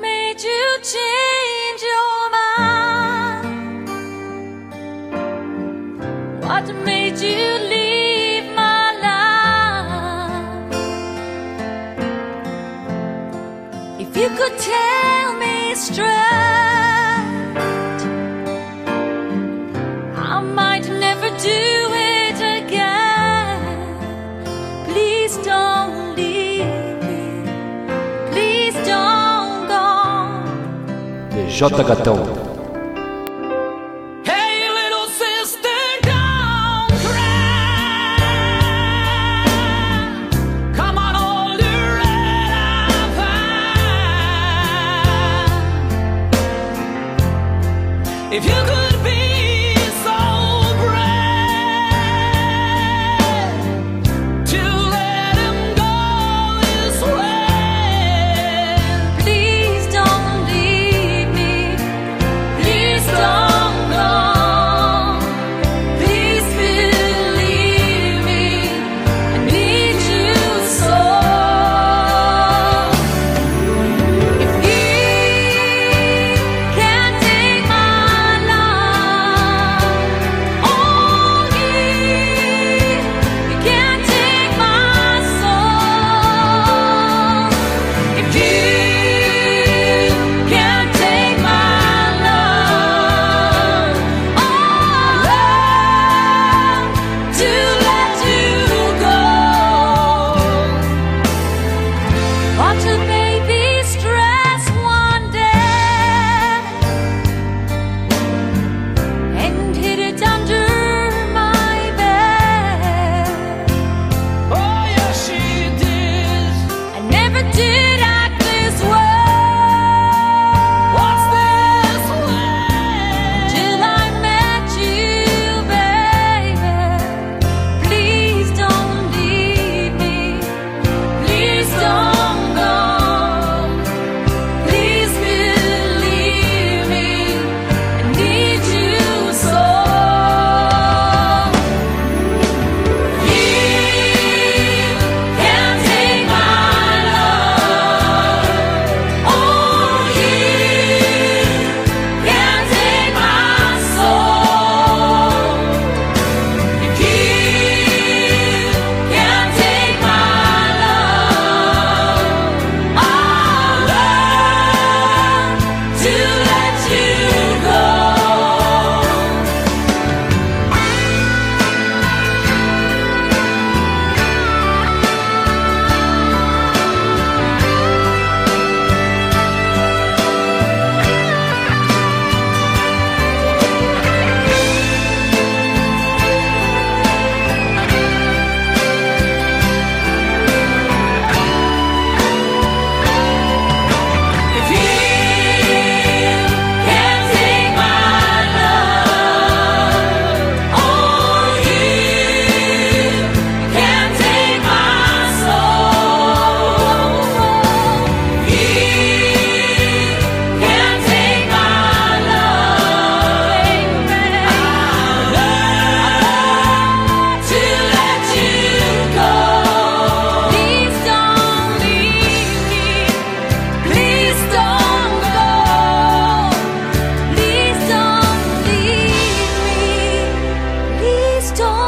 Made you change your mind? What made you leave my life? If you could tell me straight, up high. If you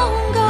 高